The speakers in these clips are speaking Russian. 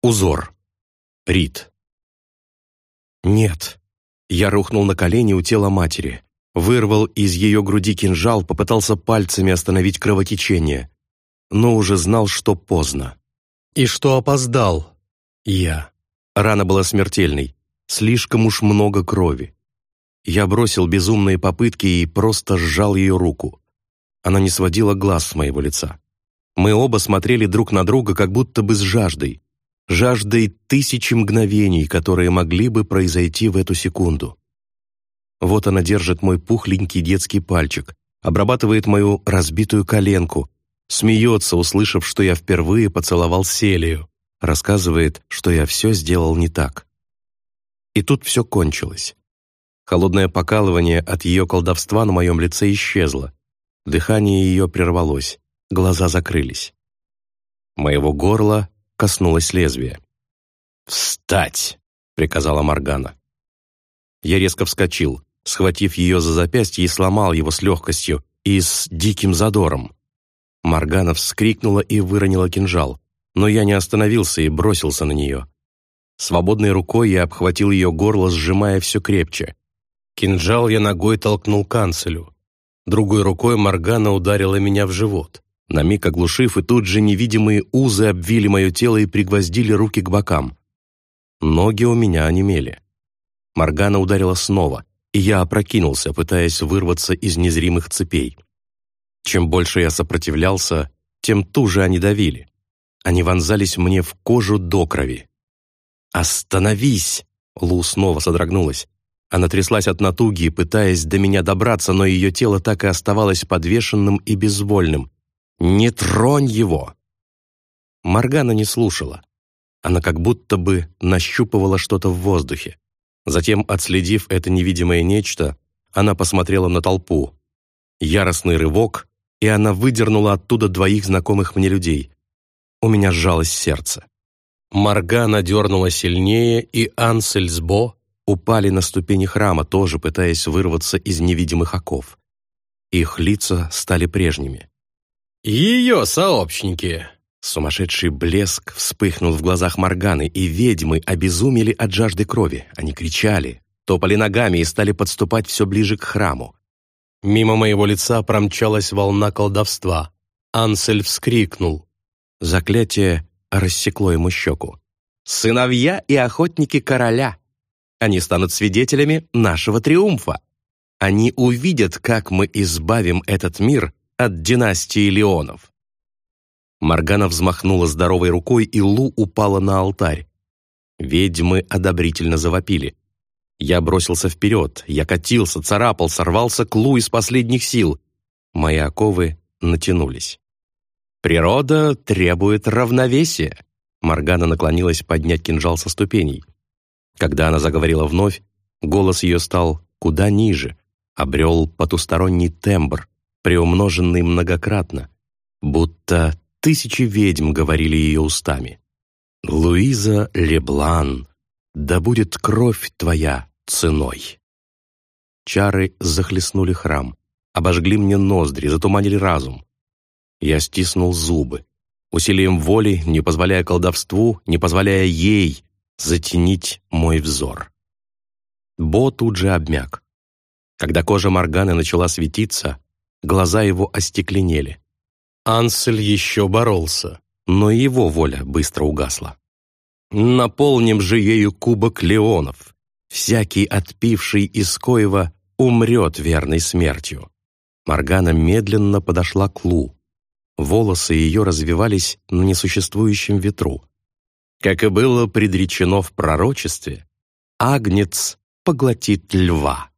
Узор. Рит. Нет. Я рухнул на колени у тела матери. Вырвал из ее груди кинжал, попытался пальцами остановить кровотечение. Но уже знал, что поздно. И что опоздал. Я. Рана была смертельной. Слишком уж много крови. Я бросил безумные попытки и просто сжал ее руку. Она не сводила глаз с моего лица. Мы оба смотрели друг на друга, как будто бы с жаждой. Жаждой тысячи мгновений, которые могли бы произойти в эту секунду. Вот она держит мой пухленький детский пальчик, обрабатывает мою разбитую коленку, смеется, услышав, что я впервые поцеловал Селию, рассказывает, что я все сделал не так. И тут все кончилось. Холодное покалывание от ее колдовства на моем лице исчезло. Дыхание ее прервалось, глаза закрылись. Моего горла коснулось лезвия. «Встать!» — приказала Моргана. Я резко вскочил, схватив ее за запястье и сломал его с легкостью и с диким задором. Моргана вскрикнула и выронила кинжал, но я не остановился и бросился на нее. Свободной рукой я обхватил ее горло, сжимая все крепче. Кинжал я ногой толкнул канцелю. Другой рукой Моргана ударила меня в живот, на миг оглушив, и тут же невидимые узы обвили мое тело и пригвоздили руки к бокам. Ноги у меня онемели. Моргана ударила снова, и я опрокинулся, пытаясь вырваться из незримых цепей. Чем больше я сопротивлялся, тем туже они давили. Они вонзались мне в кожу до крови. «Остановись!» Лу снова содрогнулась. Она тряслась от натуги, пытаясь до меня добраться, но ее тело так и оставалось подвешенным и безвольным. «Не тронь его!» Моргана не слушала. Она как будто бы нащупывала что-то в воздухе. Затем, отследив это невидимое нечто, она посмотрела на толпу. Яростный рывок, и она выдернула оттуда двоих знакомых мне людей. У меня сжалось сердце. Моргана дернула сильнее, и Ансель с Бо упали на ступени храма, тоже пытаясь вырваться из невидимых оков. Их лица стали прежними. «Ее сообщники!» Сумасшедший блеск вспыхнул в глазах Морганы, и ведьмы обезумели от жажды крови. Они кричали, топали ногами и стали подступать все ближе к храму. Мимо моего лица промчалась волна колдовства. Ансель вскрикнул. Заклятие рассекло ему щеку. «Сыновья и охотники короля!» Они станут свидетелями нашего триумфа. Они увидят, как мы избавим этот мир от династии Леонов. Моргана взмахнула здоровой рукой, и Лу упала на алтарь. Ведьмы одобрительно завопили. Я бросился вперед, я катился, царапал, сорвался к Лу из последних сил. Мои оковы натянулись. «Природа требует равновесия», Моргана наклонилась поднять кинжал со ступеней. Когда она заговорила вновь, голос ее стал куда ниже, обрел потусторонний тембр, приумноженный многократно, будто тысячи ведьм говорили ее устами. «Луиза Леблан, да будет кровь твоя ценой!» Чары захлестнули храм, обожгли мне ноздри, затуманили разум. Я стиснул зубы, усилием воли, не позволяя колдовству, не позволяя ей затенить мой взор. Бо тут же обмяк. Когда кожа Морганы начала светиться, глаза его остекленели. Ансель еще боролся, но его воля быстро угасла. «Наполним же ею кубок леонов. Всякий, отпивший из коева, умрет верной смертью». Моргана медленно подошла к Лу. Волосы ее развивались на несуществующем ветру. Как и было предречено в пророчестве, Агнец поглотит льва.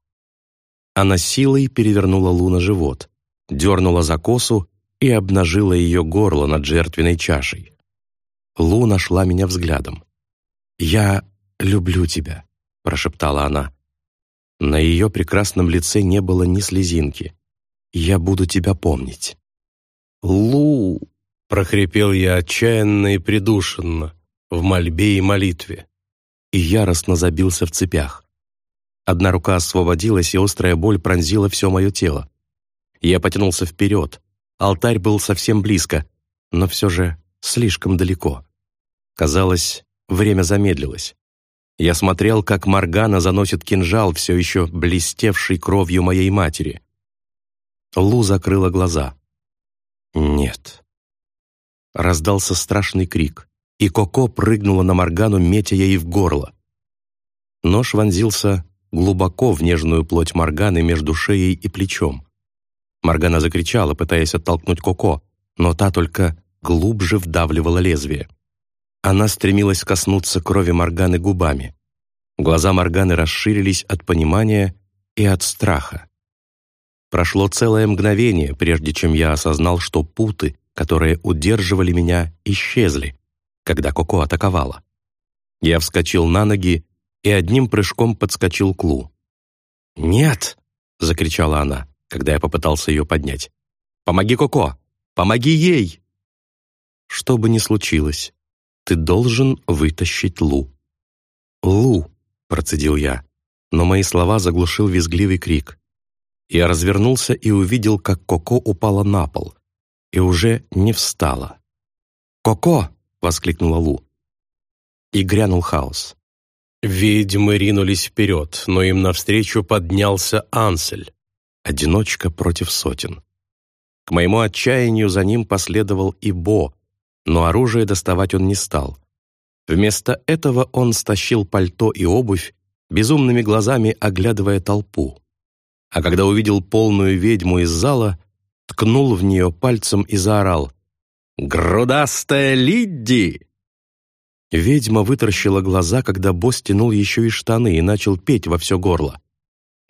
Она силой перевернула Лу на живот, дернула за косу и обнажила ее горло над жертвенной чашей. Лу нашла меня взглядом. «Я люблю тебя», — прошептала она. На ее прекрасном лице не было ни слезинки. «Я буду тебя помнить». «Лу!» — прохрипел я отчаянно и придушенно в мольбе и молитве. И яростно забился в цепях. Одна рука освободилась, и острая боль пронзила все мое тело. Я потянулся вперед. Алтарь был совсем близко, но все же слишком далеко. Казалось, время замедлилось. Я смотрел, как Маргана заносит кинжал, все еще блестевший кровью моей матери. Лу закрыла глаза. «Нет». Раздался страшный крик, и Коко прыгнула на Маргану, метя ей в горло. Нож вонзился глубоко в нежную плоть Марганы между шеей и плечом. Маргана закричала, пытаясь оттолкнуть Коко, но та только глубже вдавливала лезвие. Она стремилась коснуться крови Морганы губами. Глаза Морганы расширились от понимания и от страха. Прошло целое мгновение, прежде чем я осознал, что путы, которые удерживали меня, исчезли, когда Коко атаковала. Я вскочил на ноги и одним прыжком подскочил к Лу. «Нет!» — закричала она, когда я попытался ее поднять. «Помоги Коко! Помоги ей!» Что бы ни случилось, ты должен вытащить Лу». «Лу», — процедил я, но мои слова заглушил визгливый крик. Я развернулся и увидел, как Коко упала на пол и уже не встала. «Коко!» — воскликнула Лу. И грянул хаос. Ведьмы ринулись вперед, но им навстречу поднялся Ансель. Одиночка против сотен. К моему отчаянию за ним последовал и Бо, но оружие доставать он не стал. Вместо этого он стащил пальто и обувь, безумными глазами оглядывая толпу. А когда увидел полную ведьму из зала, ткнул в нее пальцем и заорал «Грудастая Лидди!» Ведьма вытаращила глаза, когда босс тянул еще и штаны и начал петь во все горло.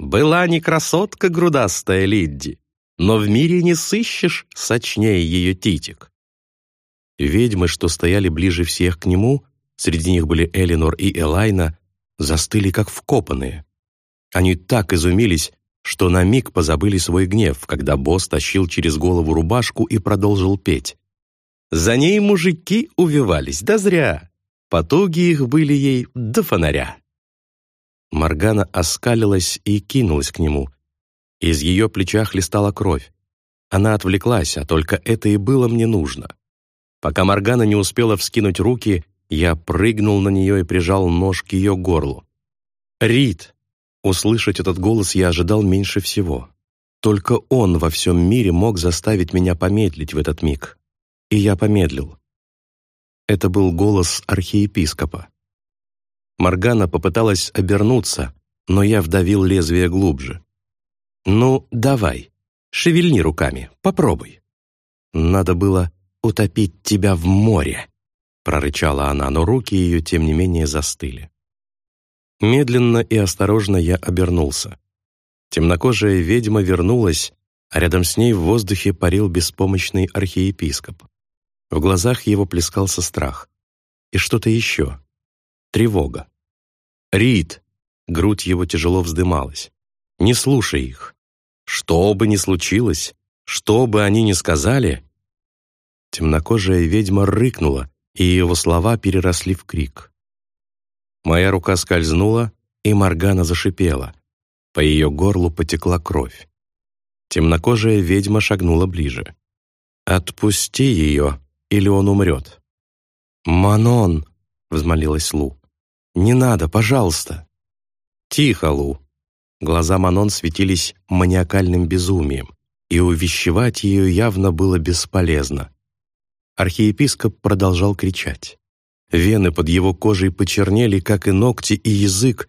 «Была не красотка грудастая Лидди, но в мире не сыщешь сочнее ее титик». Ведьмы, что стояли ближе всех к нему, среди них были Элинор и Элайна, застыли как вкопанные. Они так изумились, что на миг позабыли свой гнев, когда босс тащил через голову рубашку и продолжил петь. За ней мужики увивались, да зря. Потуги их были ей до фонаря. Маргана оскалилась и кинулась к нему. Из ее плеча хлестала кровь. Она отвлеклась, а только это и было мне нужно. Пока Моргана не успела вскинуть руки, я прыгнул на нее и прижал нож к ее горлу. «Рит!» Услышать этот голос я ожидал меньше всего. Только он во всем мире мог заставить меня помедлить в этот миг. И я помедлил. Это был голос архиепископа. Моргана попыталась обернуться, но я вдавил лезвие глубже. «Ну, давай, шевельни руками, попробуй». Надо было утопить тебя в море!» прорычала она, но руки ее, тем не менее, застыли. Медленно и осторожно я обернулся. Темнокожая ведьма вернулась, а рядом с ней в воздухе парил беспомощный архиепископ. В глазах его плескался страх. И что-то еще. Тревога. «Рид!» Грудь его тяжело вздымалась. «Не слушай их. Что бы ни случилось, что бы они ни сказали, Темнокожая ведьма рыкнула, и его слова переросли в крик. Моя рука скользнула, и Моргана зашипела. По ее горлу потекла кровь. Темнокожая ведьма шагнула ближе. «Отпусти ее, или он умрет». «Манон!» — взмолилась Лу. «Не надо, пожалуйста!» «Тихо, Лу!» Глаза Манон светились маниакальным безумием, и увещевать ее явно было бесполезно. Архиепископ продолжал кричать. Вены под его кожей почернели, как и ногти и язык.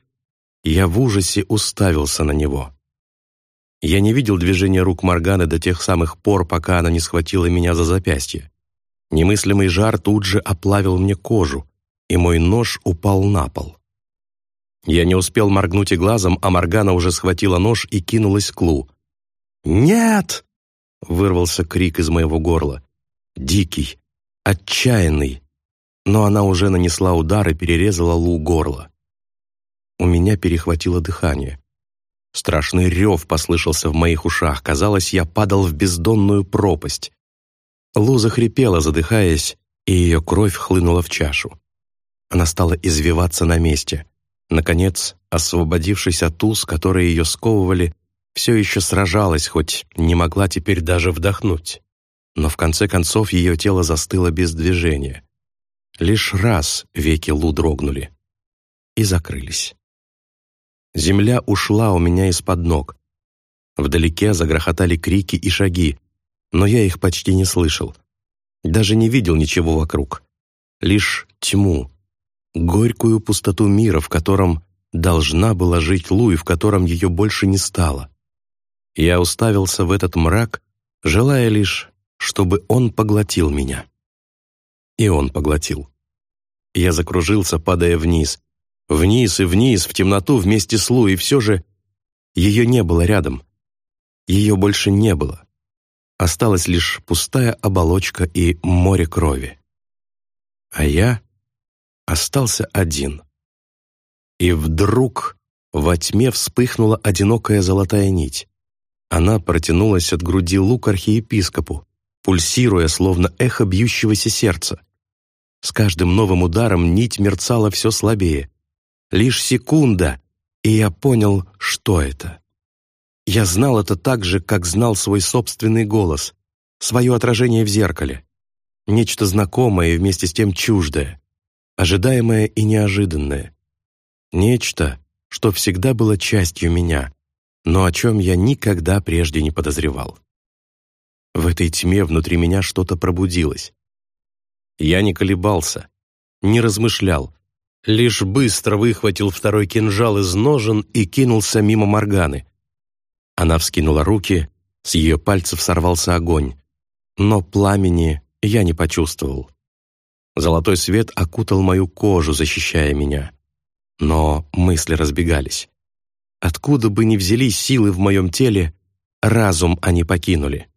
Я в ужасе уставился на него. Я не видел движения рук Морганы до тех самых пор, пока она не схватила меня за запястье. Немыслимый жар тут же оплавил мне кожу, и мой нож упал на пол. Я не успел моргнуть и глазом, а Моргана уже схватила нож и кинулась к Лу. «Нет!» — вырвался крик из моего горла. Дикий, отчаянный, но она уже нанесла удар и перерезала Лу горло. У меня перехватило дыхание. Страшный рев послышался в моих ушах. Казалось, я падал в бездонную пропасть. Лу захрипела, задыхаясь, и ее кровь хлынула в чашу. Она стала извиваться на месте. Наконец, освободившись от уз, которые ее сковывали, все еще сражалась, хоть не могла теперь даже вдохнуть но в конце концов ее тело застыло без движения. Лишь раз веки Лу дрогнули и закрылись. Земля ушла у меня из-под ног. Вдалеке загрохотали крики и шаги, но я их почти не слышал. Даже не видел ничего вокруг. Лишь тьму, горькую пустоту мира, в котором должна была жить Лу и в котором ее больше не стало. Я уставился в этот мрак, желая лишь, чтобы он поглотил меня. И он поглотил. Я закружился, падая вниз, Вниз и вниз, в темноту вместе с Лу, и все же ее не было рядом. Ее больше не было. Осталась лишь пустая оболочка и море крови. А я остался один. И вдруг во тьме вспыхнула одинокая золотая нить. Она протянулась от груди Лу к архиепископу, пульсируя, словно эхо бьющегося сердца. С каждым новым ударом нить мерцала все слабее, Лишь секунда, и я понял, что это. Я знал это так же, как знал свой собственный голос, свое отражение в зеркале. Нечто знакомое и вместе с тем чуждое, ожидаемое и неожиданное. Нечто, что всегда было частью меня, но о чем я никогда прежде не подозревал. В этой тьме внутри меня что-то пробудилось. Я не колебался, не размышлял, лишь быстро выхватил второй кинжал из ножен и кинулся мимо Морганы. Она вскинула руки, с ее пальцев сорвался огонь, но пламени я не почувствовал. Золотой свет окутал мою кожу, защищая меня. Но мысли разбегались. Откуда бы ни взялись силы в моем теле, разум они покинули.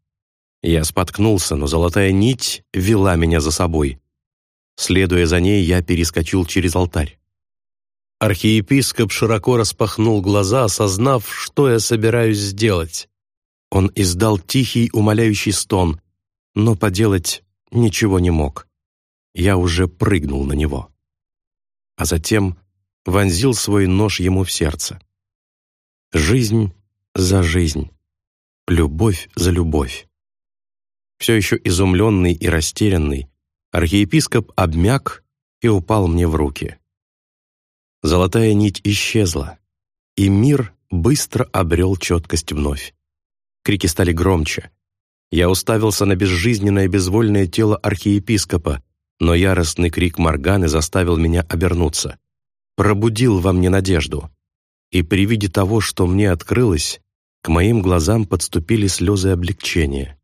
Я споткнулся, но золотая нить вела меня за собой. Следуя за ней, я перескочил через алтарь. Архиепископ широко распахнул глаза, осознав, что я собираюсь сделать. Он издал тихий, умоляющий стон, но поделать ничего не мог. Я уже прыгнул на него. А затем вонзил свой нож ему в сердце. Жизнь за жизнь, любовь за любовь. Все еще изумленный и растерянный, Архиепископ обмяк и упал мне в руки. Золотая нить исчезла, и мир быстро обрел четкость вновь. Крики стали громче. Я уставился на безжизненное безвольное тело архиепископа, но яростный крик Морганы заставил меня обернуться. Пробудил во мне надежду. И при виде того, что мне открылось, к моим глазам подступили слезы облегчения.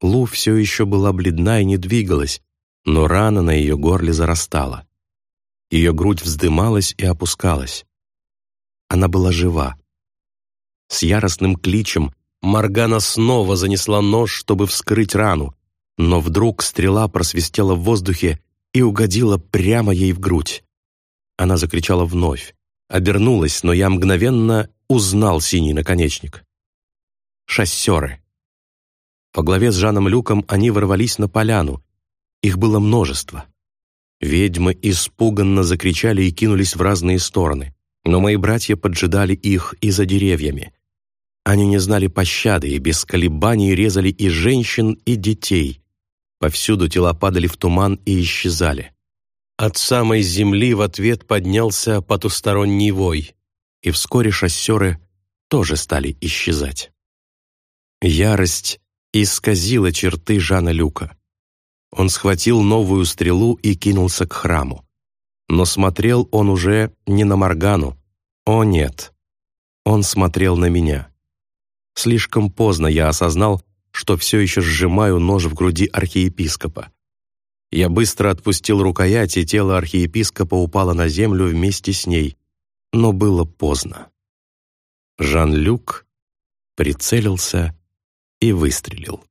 Лу все еще была бледна и не двигалась, но рана на ее горле зарастала. Ее грудь вздымалась и опускалась. Она была жива. С яростным кличем Маргана снова занесла нож, чтобы вскрыть рану, но вдруг стрела просвистела в воздухе и угодила прямо ей в грудь. Она закричала вновь, обернулась, но я мгновенно узнал синий наконечник. Шассеры. По главе с Жаном Люком они ворвались на поляну. Их было множество. Ведьмы испуганно закричали и кинулись в разные стороны, но мои братья поджидали их и за деревьями. Они не знали пощады и без колебаний резали и женщин, и детей. Повсюду тела падали в туман и исчезали. От самой земли в ответ поднялся потусторонний вой, и вскоре шоссеры тоже стали исчезать. Ярость исказила черты Жана Люка. Он схватил новую стрелу и кинулся к храму. Но смотрел он уже не на Моргану. О нет, он смотрел на меня. Слишком поздно я осознал, что все еще сжимаю нож в груди архиепископа. Я быстро отпустил рукоять, и тело архиепископа упало на землю вместе с ней, но было поздно. Жан-Люк прицелился и выстрелил.